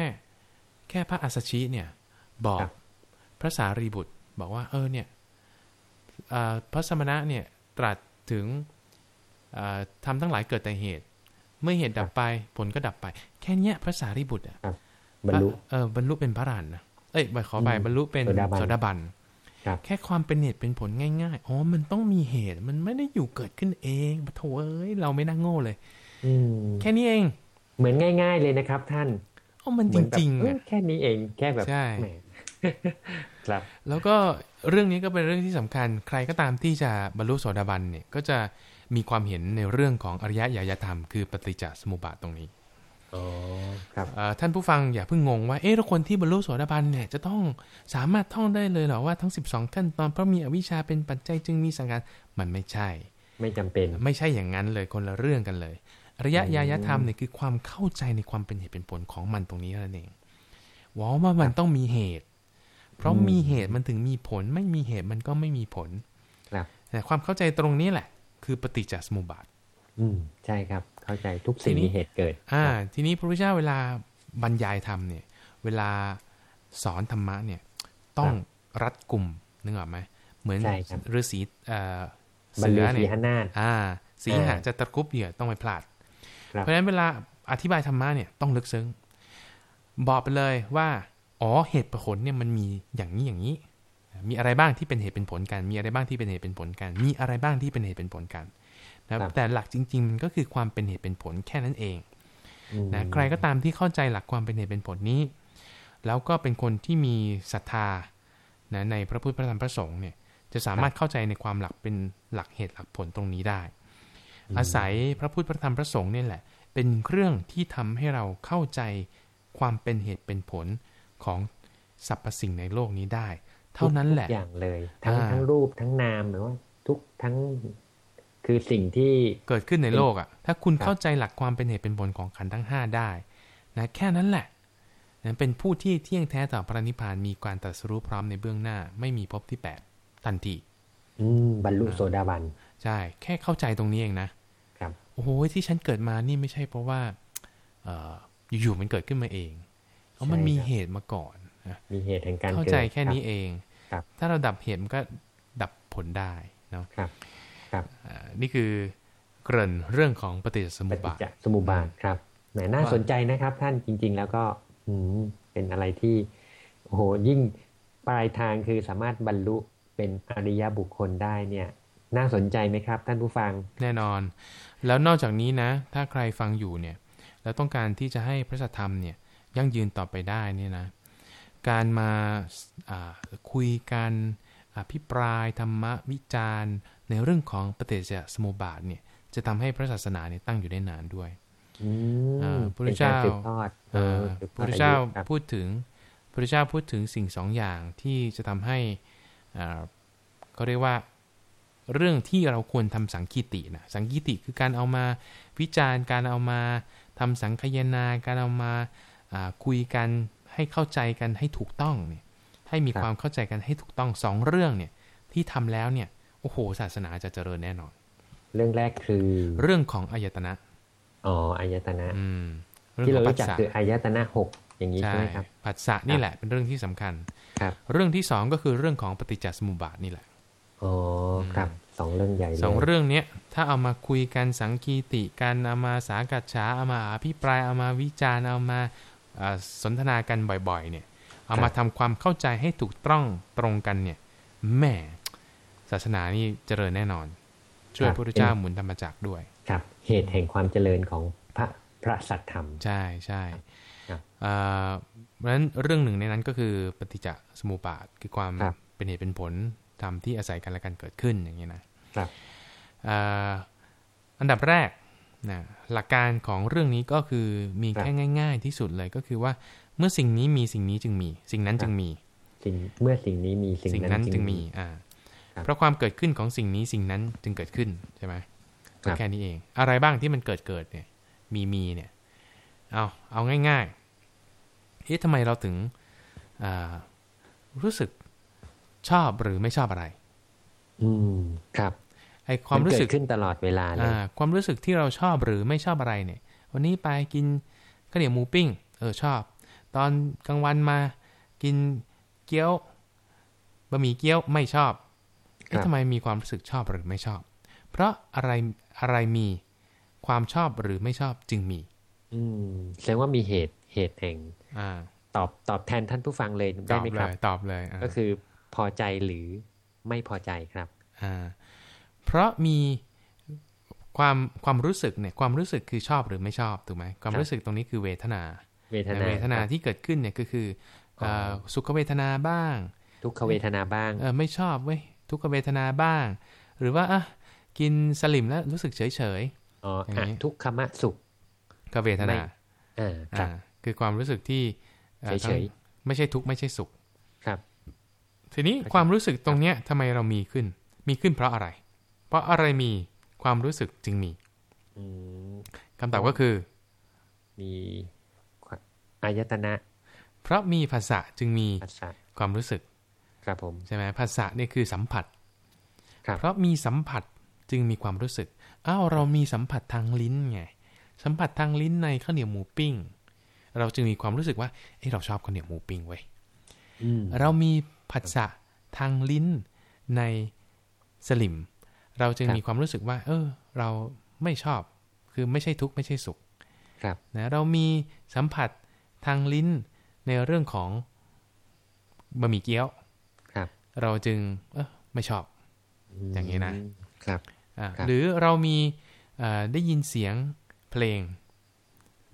แค่พระอัสชิเนี่ย บอกพระสารีบุตร บอกว่าเออเนี่ยพระสมณะเนี่ยตรัสถึงทำทั้งหลายเกิดแต่เหตุ เมื่อเหตุดับไปผลก็ดับไป แค่เนี้ยพระสารีบุตรอะบรรลุเออบรรลุเป็นพระรานนะเอ้ยขอไปบรรลุเป็นโสดาบันแค่ความเป็นเหตุเป็นผลง่ายๆอ๋อมันต้องมีเหตุมันไม่ได้อยู่เกิดขึ้นเองปะโถเอ้ยเราไม่น่าโง่เลย อืแค่นี้เอง เหมือนง่าย ๆเลยนะครับ ท่านอ๋อมันจริงๆอะแค่นี้เอง แค่แบบใช่ ครับ แล้วก็เรื่องนี้ก็เป็นเรื่องที่สำคัญ ใครก็ตามที่จะบรรลุโสดาบันเนี่ยก็จะมีความเห็นในเรื่องของอริยญาณธรรม คือปฏิจจสมุปบาทตรงนี้ครับท่านผู้ฟังอย่าเพิ่งงงว่าเอ๊ะคนที่บรรลุโสดาบันเนี่ยจะต้องสามารถท่องได้เลยเหรอว่าทั้ง 12 ขั้นตอนเพราะมีอวิชชาเป็นปัจจัยจึงมีสังการมันไม่ใช่ ไม่จำเป็นไม่ใช่อย่างนั้นเลยคนละเรื่องกันเลยระยะญาณธรรมเนี่ยคือความเข้าใจในความเป็นเหตุเป็นผลของมันตรงนี้นั่นเองว่ามันต้องมีเหตุ เพราะมีเหตุมันถึงมีผล ไม่มีเหตุมันก็ไม่มีผลแต่ความเข้าใจตรงนี้แหละ คือปฏิจจสมุปบาทอืมใช่ครับ เข้าใจทุกสิ่งมีเหตุเกิด อ่า ทีนี้พระพุทธเจ้าเวลาบรรยายธรรมเนี่ย เวลาสอนธรรมะเนี่ย ต้องรัดกลุ่มนึกออกไหมเหมือนฤาษีเสือเนี่ยอ่า สีหาจะตะคุบเหยื่อต้องไม่พลาด เพราะฉะนั้นเวลาอธิบายธรรมะเนี่ยต้องลึกซึ้ง บอกไปเลยว่า อ๋อเหตุผลเนี่ยมันมีอย่างนี้อย่างนี้ มีอะไรบ้างที่เป็นเหตุเป็นผลกัน มีอะไรบ้างที่เป็นเหตุเป็นผลกัน มีอะไรบ้างที่เป็นเหตุเป็นผลกันนะแต่หลักจริงๆมันก็คือความเป็นเหตุเป็นผลแค่นั้นเองนะใครก็ตามที่เข้าใจหลักความเป็นเหตุเป็นผลนี้ แล้วก็เป็นคนที่มีศรัทธานะในพระพุทธพระธรรมพระสงฆ์เนี่ยจะสามารถเข้าใจในความหลักเป็นหลักเหตุหลักผลตรงนี้ได้ อาศัยพระพุทธพระธรรมพระสงฆ์นี่แหละ เป็นเครื่องที่ทำให้เราเข้าใจความเป็นเหตุเป็นผล ของสรรพสิ่งในโลกนี้ได้ เท่านั้นแหละอย่างเลย ทั้งทั้งรูปทั้งนามหรือว่าทุกทั้งคือสิ่งที่เกิดขึ้นในโลกอะ ถ้าคุณเข้าใจหลักความเป็นเหตุเป็นผลของขันธ์ทั้งห้าได้นะแค่นั้นแหละนะเป็นผู้ที่เที่ยงแท้ต่อพระนิพพานมีการตรัสรู้พร้อมในเบื้องหน้า ไม่มีภพที่แปดทันทีอืมบรรลุโสดาบันใช่แค่เข้าใจตรงนี้เองนะครับโอ้โหที่ฉันเกิดมานี่ไม่ใช่เพราะว่า เอ่ออยู่ๆมันเกิดขึ้นมาเอง เพราะมันมีเหตุมาก่อนมีเหตุแห่งการเข้าใจแค่นี้เองครับถ้าเราดับเหตุมันก็ดับผลได้เนาะครับ ครับนี่คือเกริ่นเรื่องของปฏิจจสมุปบาทสมุปบาทครับแหมน่าสนใจนะครับ ท่านจริง ๆ แล้วก็เป็นอะไรที่โอ้โหยิ่งปลายทางคือสามารถบรรลุเป็นอริยบุคคลได้เนี่ย น่าสนใจไหมครับ ท่านผู้ฟังแน่นอน แล้วนอกจากนี้นะ ถ้าใครฟังอยู่เนี่ย แล้วต้องการที่จะให้พระธรรมเนี่ย ยั่งยืนต่อไปได้เนี่ยนะการมาคุยกันอภิปรายธรรมวิจารณ์ในเรื่องของปฏิจจสมุปบาทเนี่ยจะทำให้พระศาสนาเนี่ยตั้งอยู่ได้นานด้วยพระเจ้าพระเจ้าพูดถึงพระเจ้าพูดถึงสิ่งสองอย่างที่จะทำให้เขาเรียกว่าเรื่องที่เราควรทำสังคีตินะสังคีติคือการเอามาวิจารณ์การเอามาทำสังคยนาการเอามา คุยกันให้เข้าใจกันให้ถูกต้องเนี่ยให้มีความเข้าใจกันให้ถูกต้องสองเรื่องเนี่ยที่ทำแล้วเนี่ยโอ้โห ศาสนาจะเจริญแน่นอน เรื่องแรกคือ เรื่องของอายตนะอ๋ออายตนะอืมที่เรารู้จักคืออายตนะหกอย่างนี้ใช่ไหมครับผัสสะนี่แหละเป็นเรื่องที่สำคัญครับเรื่องที่สองก็คือเรื่องของปฏิจจสมุปบาทนี่แหละอ๋อครับสองเรื่องใหญ่สองเรื่องเนี้ยถ้าเอามาคุยกันสังคีติการเอามาสากัดฉาเอามาอภิปรายเอามาวิจารณ์เอามา สนทนากันบ่อยๆ เนี่ย เอามาทำความเข้าใจให้ถูกต้องตรงกันเนี่ยแม่ศาสนานี่เจริญแน่นอน ช่วยพระพุทธเจ้าหมุนธรรมจักด้วย ครับ เหตุแห่งความเจริญของพระพระสัตธรรม ใช่ใช่เพราะฉะนั้นเรื่องหนึ่งในนั้นก็คือปฏิจจสมุปบาทคือความเป็นเหตุเป็นผลธรรมที่อาศัยกันและกันเกิดขึ้นอย่างนี้นะครับอันดับแรก นะหลักการของเรื่องนี้ก็คือมีแค่ง่าย ๆ ที่สุดเลยก็คือว่าเมื่อสิ่งนี้มีสิ่งนี้จึงมี สิ่งนั้นจึงมี สิ่งเมื่อสิ่งนี้มีสิ่งนั้นจึงมีอ่าเพราะความเกิดขึ้นของสิ่งนี้สิ่งนั้นจึงเกิดขึ้นใช่ไหมก็แค่นี้เอง อะไรบ้างที่มันเกิดเกิดเนี่ย มีมีเนี่ย เอาเอาง่ายๆเอ๊ะทำไมเราถึงรู้สึกชอบหรือไม่ชอบอะไร อืมครับ ไอความรู้สึกขึ้นตลอดเวลาเลยความรู้สึกที่เราชอบหรือไม่ชอบอะไรเนี่ย วันนี้ไปกินข้าวเหนียวหมูปิ้ง เออชอบ ตอนกลางวันมากินเกี๊ยวบะหมี่เกี๊ยวไม่ชอบทำไมมีความรู้สึกชอบหรือไม่ชอบ เพราะอะไรอะไรมีความชอบหรือไม่ชอบจึงมี อืมแสดงว่ามีเหตุเหตุแห่งตอบตอบแทนท่านผู้ฟังเลยได้ไหมครับ ตอบเลย ก็คือพอใจหรือไม่พอใจครับ อ่า เพราะมีความความรู้สึกเนี่ยความรู้สึกคือชอบหรือไม่ชอบถูกไหมความรู้สึกตรงนี้คือเวทนา เวทนาเวทนาที่เกิดขึ้นเนี่ยก็คือสุขเวทนาบ้าง ทุกขเวทนาบ้างเออไม่ชอบเว้ยทุกขเวทนาบ้าง หรือว่าอะกินสลิมแล้วรู้สึกเฉยเฉยอ๋อทุกขมะสุขก็เวทนาอ่าคือความรู้สึกที่เฉยไม่ใช่ทุกไม่ใช่สุขครับ ทีนี้ความรู้สึกตรงเนี้ยทำไมเรามีขึ้น มีขึ้นเพราะอะไร เพราะอะไรมีความรู้สึกจึงมีคำตอบก็คือ มีอายตนะ เพราะมีภาษาจึงมีความรู้สึก ครับผมใช่ไหมภาษาเนี่ยคือสัมผัสเพราะมีสัมผัสจึงมีความรู้สึกอ้าวเรามีสัมผัสทางลิ้นไงสัมผัสทางลิ้นในข้าวเหนียวหมูปิ้ง เราจึงมีความรู้สึกว่าเอ้เราชอบข้าวเหนียวหมูปิ้งเว้ยเรามีผัสสะทางลิ้นในสลิม เราจึงมีความรู้สึกว่า เออ เราไม่ชอบ คือไม่ใช่ทุกข์ไม่ใช่สุขครับนะเรามีสัมผัสทางลิ้นในเรื่องของบะหมี่เกี๊ยวเราจึง เออไม่ชอบ อย่างนี้นะครับหรือเรามีได้ยินเสียงเพลง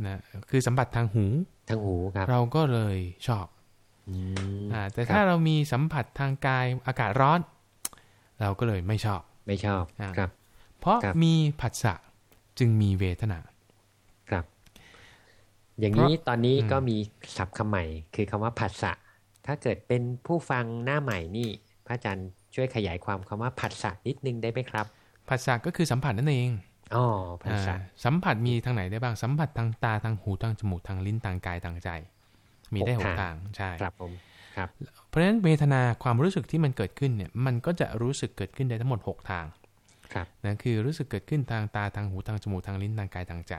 นะคือสัมผัสทางหูทางหูครับ เราก็เลยชอบอ่าแต่ถ้าเรามีสัมผัสทางกายอากาศร้อน เราก็เลยไม่ชอบ ไม่ชอบครับ เพราะมีผัสสะจึงมีเวทนาครับ อย่างนี้ตอนนี้ก็มีศัพท์คำใหม่ คือคำว่าผัสสะถ้าเกิดเป็นผู้ฟังหน้าใหม่นี่ พระอาจารย์ช่วยขยายความคำว่าผัสสะนิดนึงได้ไหมครับผัสสะก็คือสัมผัสนั่นเองอ๋อผัสสะสัมผัสมีทางไหนได้บ้างสัมผัสทางตาทางหูทางจมูกทางลิ้นทางกายทางใจ มีได้หกทางใช่ครับผมครับเพ ราะฉะนั้นเวทนาความรู้สึกที่มันเกิดขึ้นเนี่ยมันก็จะรู้สึกเกิดขึ้นได้ทั้งหมด 6 ทางครับนั่นคือรู้สึกเกิดขึ้นทางตาทางหูทางจมูกทางลิ้นทางกายทางใจ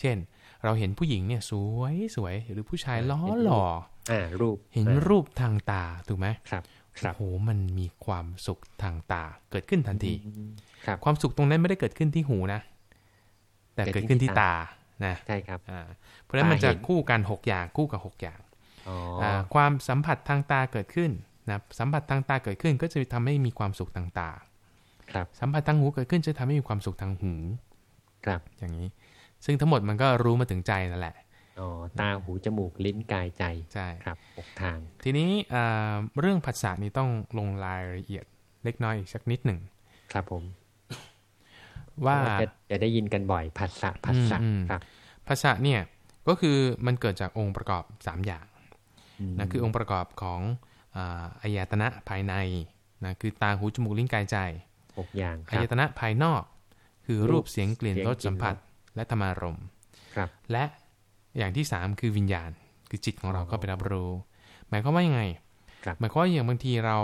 เช่น เราเห็นผู้หญิงเนี่ยสวยสวยหรือผู้ชายล้อหล่ออ่ารูปเห็นรูปทางตาถูกไหมครับครับโหมันมีความสุขทางตาเกิดขึ้นทันทีครับความสุขตรงนั้นไม่ได้เกิดขึ้นที่หูนะ แต่เกิดขึ้นที่ตานะใช่ครับอ่าเพราะฉะนั้นมันจะคู่กันหกอย่างคู่กับหกอย่างอ ความสัมผัสทางตาเกิดขึ้นนะสัมผัสทางตาเกิดขึ้น ก็จะทำให้มีความสุขทางตาครับสัมผัสทางหูเกิดขึ้นจะทำให้มีความสุขทางหูครับอย่างนี้ ซึ่งทั้งหมดมันก็รู้มาถึงใจนั่นแหละอ๋อตาหูจมูกลิ้นกายใจใช่ครับหกทาง ทีนี้เรื่องภาษานี้ต้องลงรายละเอียดเล็กน้อยอีกสักนิดหนึ่งครับผม ว่าจะได้ยินกันบ่อยภาษาภาษาครับภาษาเนี่ยก็คือมันเกิดจากองค์ประกอบสามอย่าง นะคือองค์ประกอบของอายตนะภายในนะคือตาหูจมูกลิ้นกายใจหกอย่างอายตนะภายนอก คือรูปเสียงกลิ่นรสสัมผัสและธรรมารมครับ และอย่างที่สามคือวิญญาณ คือจิตของเราก็ไปรับรู้หมายความว่ายังไงหมายความว่าอย่างบางทีเรา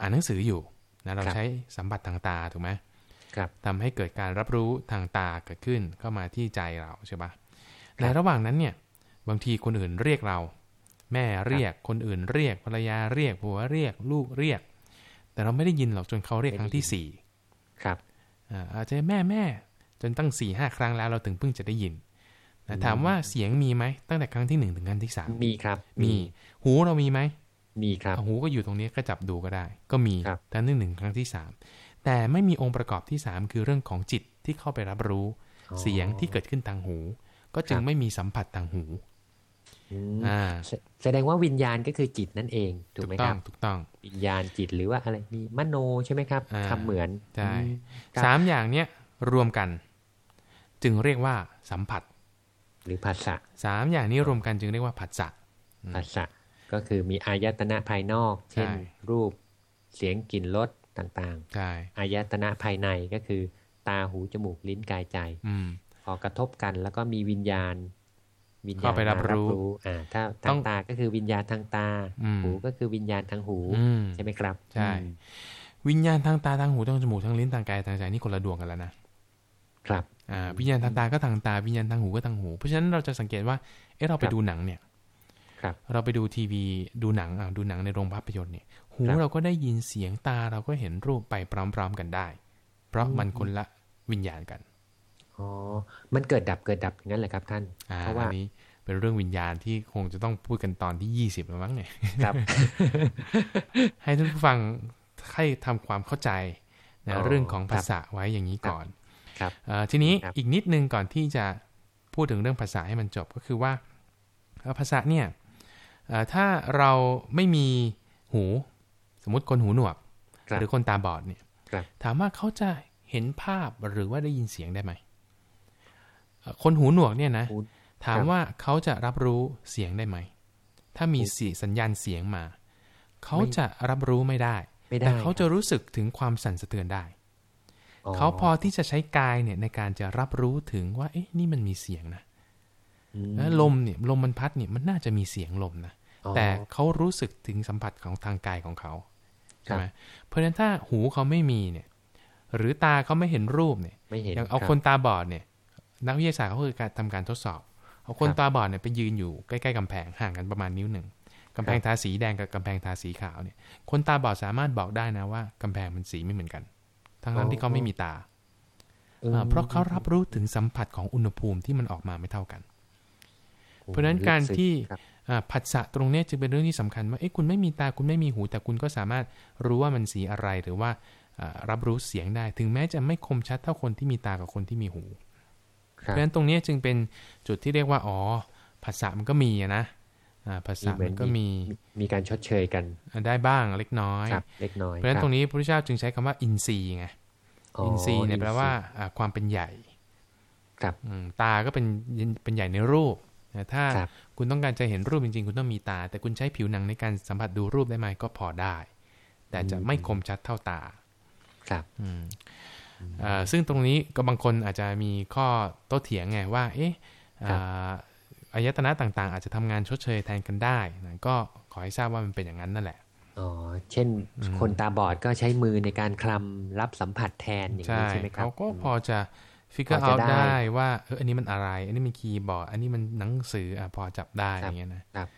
อ่านหนังสืออยู่นะเราใช้สัมผัสทางตาถูกไหมครับทำให้เกิดการรับรู้ทางตาเกิดขึ้นเข้ามาที่ใจเราใช่ปะในระหว่างนั้นเนี่ย บางทีคนอื่นเรียกเรา แม่เรียกคนอื่นเรียกภรรยาเรียกผัวเรียกลูกเรียก แต่เราไม่ได้ยินหรอกจนเขาเรียกครั้งที่สี่ครับอาจจะแม่แม่จนตั้งสี่ห้าครั้งแล้วเราถึงเพิ่งจะได้ยินนะถามว่าเสียงมีไหมตั้งแต่ครั้งที่หนึ่งถึงครั้งที่สามมีครับ มีหูเรามีไหมมีครับหูก็อยู่ตรงนี้ก็จับดูก็ได้ ก็มีทั้งหนึ่งหนึ่งครั้งที่สามแต่ไม่มีองค์ประกอบที่สามคือเรื่องของจิตที่เข้าไปรับรู้ เสียงที่เกิดขึ้นทางหู ก็จึงไม่มีสัมผัสทางหู อ่าแสดงว่าวิญญาณก็คือจิตนั่นเอง ถูกไหมครับถูกต้อง วิญญาณจิตหรือว่าอะไรมีมโนใช่ไหมครับทำเหมือนใช่สามอย่างเนี้ยรวมกัน จึงเรียกว่าสัมผัส หรือภาษาสามอย่างนี้รวมกันจึงเรียกว่าผัสสะภาษาก็คือมีอายตนะภายนอก เช่น รูปเสียงกลิ่นรสต่างๆใช่อายตนะภายในก็คือ ตาหูจมูกลิ้นกายใจพอกระทบกันแล้วก็มีวิญญาณ วิญญาณไปรับรู้อ่าถ้าทางตาก็คือวิญญาณทางตา หูก็คือวิญญาณทางหูใช่ไหมครับ ใช่ วิญญาณทางตาทางหูทางจมูกทางลิ้นทางกายทางใจนี่คนละดวงกันแล้วนะครับอ่าวิญญาณทางตาก็ทางตา วิญญาณทางหูก็ทางหู เพราะฉะนั้นเราจะสังเกตว่า เออเราไปดูหนังเนี่ยเราไปดูทีวีดูหนังอ่าดูหนังในโรงภาพยนตร์เนี่ย หูเราก็ได้ยินเสียงตาเราก็เห็นรูปไปพร้อม ๆกันได้ เพราะมันคนละวิญญาณกัน อ๋อ มันเกิดดับเกิดดับอย่างนั้นแหละครับท่าน เพราะว่านี้เป็นเรื่องวิญญาณที่คงจะต้องพูดกันตอนที่ยี่สิบแล้วมั้งเนี่ยครับ ให้ท่านผู้ฟังให้ทำความเข้าใจนะเรื่องของภาษาไว้อย่างนี้ก่อน ครับทีนี้อีกนิดนึงก่อนที่จะพูดถึงเรื่องภาษาให้มันจบก็คือว่าภาษาเนี่ยถ้าเราไม่มีหู สมมติคนหูหนวก หรือคนตาบอดเนี่ยถามว่าเขาจะเห็นภาพหรือว่าได้ยินเสียงได้ไหม คนหูหนวกเนี่ยนะ ถามว่าเขาจะรับรู้เสียงได้ไหม ถ้ามีสีสัญญาณเสียงมา เขาจะรับรู้ไม่ได้ แต่เขาจะรู้สึกถึงความสั่นสะเทือนได้ เขาพอที่จะใช้กายเนี่ยในการจะรับรู้ถึงว่า เอ๊ะ นี่มันมีเสียงนะแล้วลมเนี่ยลมมันพัดเนี่ยมันน่าจะมีเสียงลมนะ แต่เขารู้สึกถึงสัมผัสของทางกายของเขาใช่ไหมเพราะฉะนั้นถ้าหูเขาไม่มีเนี่ย หรือตาเขาไม่เห็นรูปเนี่ยอย่างเอาคนตาบอดเนี่ย นักวิทยาศาสตร์เขาคือการทำการทดสอบเอาคนตาบอดเนี่ยไปยืนอยู่ใกล้ๆกำแพงห่างกันประมาณนิ้วหนึ่งกำแพงทาสีแดงกับกำแพงทาสีขาวเนี่ย คนตาบอดสามารถบอกได้นะว่ากำแพงมันสีไม่เหมือนกัน ทั้งนั้นที่เขาไม่มีตาเพราะเขารับรู้ถึงสัมผัสของอุณหภูมิที่มันออกมาไม่เท่ากัน เพราะฉะนั้นการที่ผัสสะตรงนี้จึงเป็นเรื่องที่สำคัญว่าเอ้คุณไม่มีตาคุณไม่มีหู แต่คุณก็สามารถรู้ว่ามันสีอะไรหรือว่ารับรู้เสียงได้ ถึงแม้จะไม่คมชัดเท่าคนที่มีตากับคนที่มีหู เพราะฉะนั้นตรงนี้จึงเป็นจุดที่เรียกว่าอ๋อภาษามันก็มีนะภาษามันก็มีมีการชดเชยกัน ได้บ้างเล็กน้อยเล็กน้อยเพราะฉะนั้นตรงนี้พระพุทธเจ้าจึงใช้คำว่าอินทรีย์ไงอินทรีย์เนี่ยแปลว่าความเป็นใหญ่ครับตาก็เป็นเป็นใหญ่ในรูปถ้าคุณต้องการจะเห็นรูปจริงๆ คุณต้องมีตา แต่คุณใช้ผิวหนังในการสัมผัสดูรูปได้ไหมก็พอได้ แต่จะไม่คมชัดเท่าตา ครับอืม ซึ่งตรงนี้ก็บางคนอาจจะมีข้อโต้เถียงไงว่า เอ๊ะอายตนะต่างๆ อาจจะทำงานชดเชยแทนกันได้นะก็ขอให้ทราบว่ามันเป็นอย่างนั้นนั่นแหละอ๋อเช่นคนตาบอดก็ใช้มือในการคลำรับสัมผัสแทนอย่างนี้ใช่ไหมครับเขาก็พอจะ figure เอาได้ว่าเอออันนี้มันอะไร อันนี้มันคีย์บอร์ด อันนี้มันหนังสืออะพอจับได้อย่างเงี้ยนะครับ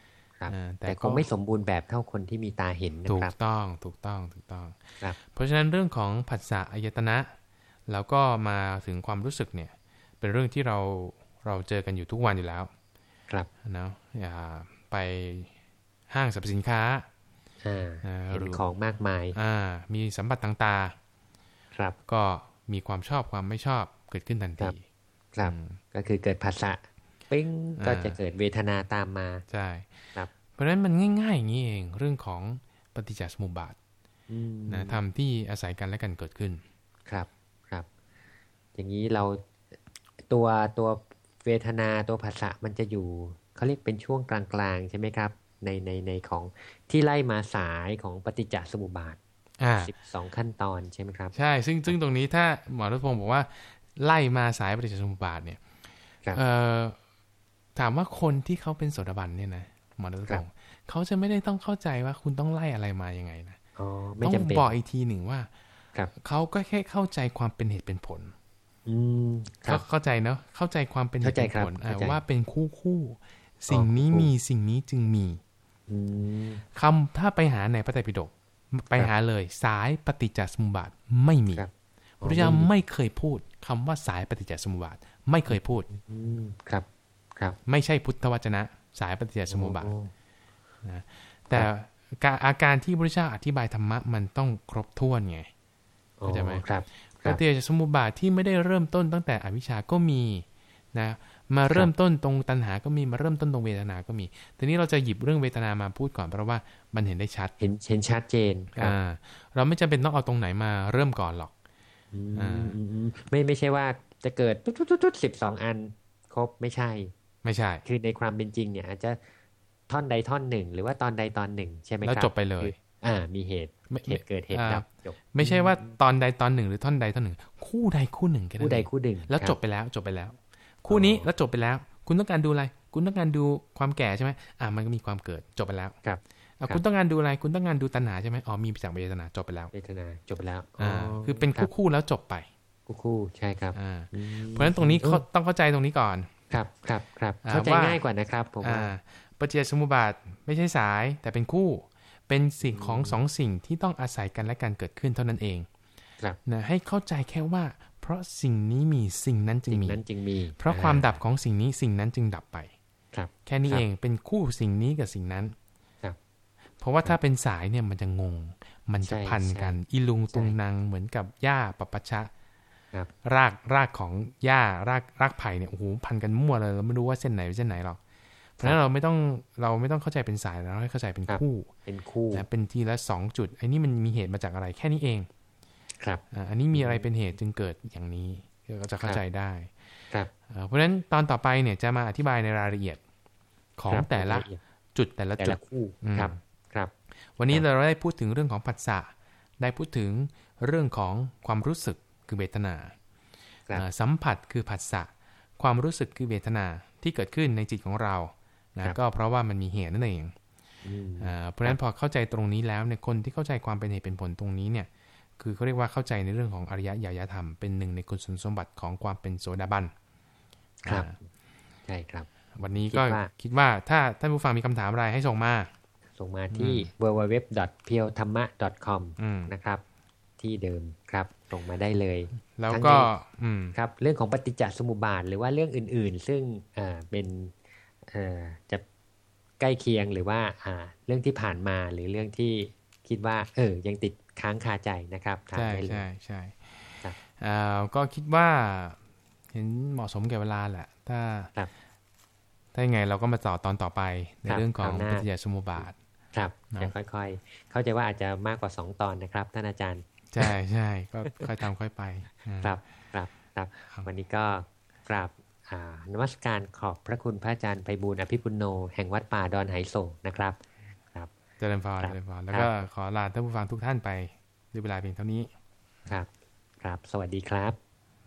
ครับแต่คงไม่สมบูรณ์แบบเท่าคนที่มีตาเห็นนะครับ ถูกต้องถูกต้องถูกต้อง เพราะฉะนั้นเรื่องของผัสสะอายตนะ แล้วก็มาถึงความรู้สึกเนี่ยเป็นเรื่องที่เราเราเจอกันอยู่ทุกวันอยู่แล้ว ครับนะอย่าไปห้างสรรพสินค้าเห็นของมากมายอ่ามีสัมผัสทางตาครับ ก็มีความชอบความไม่ชอบเกิดขึ้นทันทีครับ ก็คือเกิดภาษะปิ้งก็จะเกิดเวทนาตามมาใช่ครับ เพราะฉะนั้นมันง่ายๆอย่างนี้เองเรื่องของปฏิจจสมุปบาทนะทำที่อาศัยกันและกันเกิดขึ้นครับครับ อย่างนี้เราตัวตัวเวทนาตัวภาษะมันจะอยู่เขาเรียกเป็นช่วงกลางๆใช่ไหมครับ ในในในของที่ไล่มาสายของปฏิจจสมุปบาทสิบสองขั้นตอนใช่ไหมครับ ใช่ ซึ่งซึ่งตรงนี้ถ้าหมอรัตพงศ์บอกว่าไล่มาสายปฏิจจสมุปบาทเนี่ยถามว่าคนที่เขาเป็นโสดาบันเนี่ยนะหมอรัตพงศ์เขาจะไม่ได้ต้องเข้าใจว่าคุณต้องไล่อะไรมายังไงนะต้องบอกอีกทีหนึ่งว่าเขาก็แค่เข้าใจความเป็นเหตุเป็นผล เขาเข้าใจเนาะเข้าใจความเป็นเหตุเป็นผลว่าเป็นคู่คู่สิ่งนี้มีสิ่งนี้จึงมีคำถ้าไปหาในพระไตรปิฎกไปหาเลยสายปฏิจจสมุปบาทไม่มีพระเจ้าไม่เคยพูดคำว่าสายปฏิจจสมุปบาทไม่เคยพูดครับ ครับ ไม่ใช่พุทธวจนะ สายปฏิจจสมุปบาทนะแต่อาการที่พระเจ้าอธิบายธรรมะมันต้องครบถ้วนไงเข้าใจไหมครับ ปฏิจจสมุปบาทที่ไม่ได้เริ่มต้นตั้งแต่อวิชชาก็มีนะมาเริ่มต้นตรงตัณหาก็มีมาเริ่มต้นตรงเวทนาก็มีทีนี้เราจะหยิบเรื่องเวทนามาพูดก่อนเพราะว่ามันเห็นได้ชัด เห็นเห็นชัดเจนอ่าเราไม่จำเป็นต้องเอาตรงไหนมาเริ่มก่อนหรอกอ่าไม่ไม่ใช่ว่าจะเกิดทุกทุกทุกสิบสองอัน ครบไม่ใช่ ไม่ใช่ คือในความเป็นจริงเนี่ยอาจจะท่อนใดท่อนหนึ่ง หรือว่าตอนใดตอนหนึ่ง ใช่ไหมครับแล้วจบไปเลย อ่า มีเหตุ เหตุเกิดเหตุดับจบไม่ใช่ว่าตอนใดตอนหนึ่งหรือท่อนใดท่อนหนึ่ง คู่ใดคู่หนึ่งแค่นั้นคู่ใดคู่หนึ่งแล้วจบไปแล้วจบไปแล้ว คู่นี้แล้วจบไปแล้ว คุณต้องการดูอะไร คุณต้องการดูความแก่ใช่ไหมอ่ามันก็มีความเกิดจบไปแล้วครับคุณต้องการดูอะไรคุณต้องการดูตัณหาใช่ไหมอ๋อมีจากเวทนาจบไปแล้วเวทนาจบไปแล้วอ่าคือเป็นคู่คู่แล้วจบไป คู่คู่ใช่ครับอ่าเพราะฉะนั้นตรงนี้เขาต้องเข้าใจตรงนี้ก่อนครับครับครับเข้าใจง่ายกว่านะครับผมว่าปฏิจจสมุปบาทไม่ใช่สายแต่เป็นคู่ เป็นสิ่งของสองสิ่งที่ต้องอาศัยกันและการเกิดขึ้นเท่านั้นเองครับนะให้เข้าใจแค่ว่า เพราะสิ่งนี้มีสิ่งนั้นจึงมีนั้นจึงมี เพราะความดับของสิ่งนี้สิ่งนั้นจึงดับไป ครับ แค่นี้เองเป็นคู่สิ่งนี้กับสิ่งนั้นเพราะว่าถ้าเป็นสายเนี่ยมันจะงง มันจะพันกัน อีลุงตุงนางเหมือนกับหญ้าปปชะรากรากของหญ้ารากรากไผ่เนี่ยโอ้โหพันกันมั่วเลยเราไม่รู้ว่าเส้นไหนเส้นไหนหรอก เพราะฉะนั้นเราไม่ต้องเราไม่ต้องเข้าใจเป็นสายเราให้เข้าใจเป็นคู่ เป็นคู่นะเป็นทีละสองจุดไอ้นี่มันมีเหตุมาจากอะไรแค่นี้เอง ครับอันนี้มีอะไรเป็นเหตุจึงเกิดอย่างนี้ก็จะเข้าใจได้ครับเพราะฉะนั้นตอนต่อไปเนี่ยจะมาอธิบายในรายละเอียดของแต่ละจุดแต่ละจุดคู่ครับครับ วันนี้เราได้พูดถึงเรื่องของผัสสะได้พูดถึงเรื่องของความรู้สึกคือเวทนาสัมผัสคือผัสสะความรู้สึกคือเวทนาที่เกิดขึ้นในจิตของเรา นะก็เพราะว่ามันมีเหตุนั่นเองเพราะฉะนั้นพอเข้าใจตรงนี้แล้วเนี่ยคนที่เข้าใจความเป็นเหตุเป็นผลตรงนี้เนี่ย คือเขาเรียกว่าเข้าใจในเรื่องของอริยญาณธรรมเป็นหนึ่งในคุณสมบัติของความเป็นโสดาบันครับใช่ครับ วันนี้ก็คิดว่าถ้าท่านผู้ฟังมีคำถามอะไรให้ส่งมา ส่งมาที่ www p e o t h a m m a com นะครับที่เดิมครับส่งมาได้เลย แล้วก็ครับเรื่องของปฏิจจสมุปบาทหรือว่าเรื่องอื่น ๆ ซึ่งเป็น จะใกล้เคียงหรือว่าเรื่องที่ผ่านมาหรือเรื่องที่คิดว่า เออ ยังติดค้างคาใจนะครับใช่ใช่ใช่ก็คิดว่าเห็นเหมาะสมแก่เวลาแหละ ถ้าถ้ายังไงเราก็มาต่อตอนต่อไปในเรื่องของปฏิจจสมุปบาท ครับจะค่อยๆ เข้าใจว่าอาจจะมากกว่าสองตอนนะครับท่านอาจารย์ ใช่ใช่ก็ค่อยทำค่อยไป ครับครับครับวันนี้ก็กราบ นวัตการขอบพระคุณพระอาจารย์ไพบูลอภิปุโน แห่งวัดป่าดอนไหโศกนะครับ ครับเจริญพรเจริญพรแล้วก็ขอลาท่านผู้ฟังทุกท่านไปด้วยเวลาเพียงเท่านี้ ครับ ครับ สวัสดีครับ